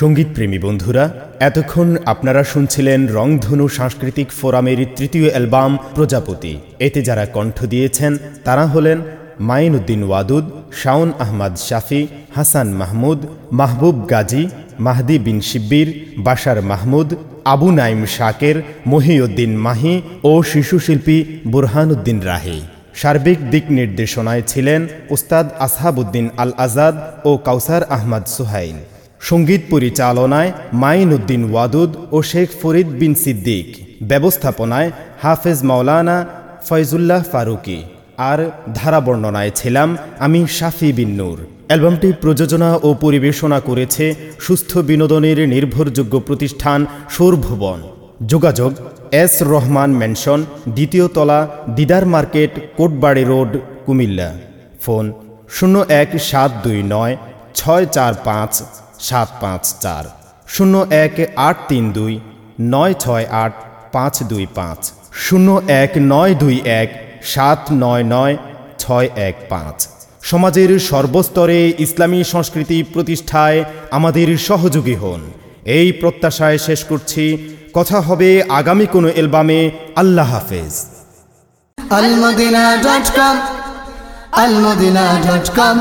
সঙ্গীতপ্রেমী বন্ধুরা, এতক্ষণ আপনারা শুনছিলেন রংধনু সাংস্কৃতিক ফোরামের তৃতীয় অ্যালবাম প্রজাপতি। এতে যারা কণ্ঠ দিয়েছেন, তারা হলেন মাইনুদ্দিন ওয়াদুদ, শাওন আহমদ শাফি, হাসান মাহমুদ, মাহবুব গাজী, মাহদি বিন শিব্বির, বাশার মাহমুদ, আবু নাইম শাকের, মহিউদ্দিন মাহি ও শিশুশিল্পী বুরহানুদ্দিন রাহি। সার্বিক দিক নির্দেশনায় ছিলেন উস্তাদ আসহাবুদ্দিন আল আজাদ ও কাউসার আহমদ সুহাইল সংগীত পরিচালনায় মাইন উদ্দিন ওয়াদুদ ও শেখ ফরিদ বিন সিদ্দিক। ব্যবস্থাপনায় হাফেজ মাওলানা ফয়জুল্লাহ ফারুকি। আর ধারা বর্ণনায় ছিলাম আমি শাফি বিন নূর। অ্যালবামটি প্রযোজনা ও পরিবেশনা করেছে সুস্থ বিনোদনের নির্ভরযোগ্য প্রতিষ্ঠান সুরভুবন। যোগাযোগ এস রহমান ম্যানশন, দ্বিতীয় তলা, Didar market, Kotbari road, Comilla. Phone শূন্য এক সাত দুই নয় ছয় চার পাঁচ সাত পাঁচ চার, শূন্য এক আট তিন দুই নয় ছয় আট পাঁচ দুই পাঁচ, শূন্য এক নয় দুই এক সাত নয় নয় ছয় এক পাঁচ। সমাজের সর্বস্তরে ইসলামী সংস্কৃতি প্রতিষ্ঠায় আমাদের সহযোগী হন। এই প্রত্যাশায় শেষ করছি। কথা হবে আগামী কোনো অ্যালবামে। আল্লাহ হাফেজ। almadina.com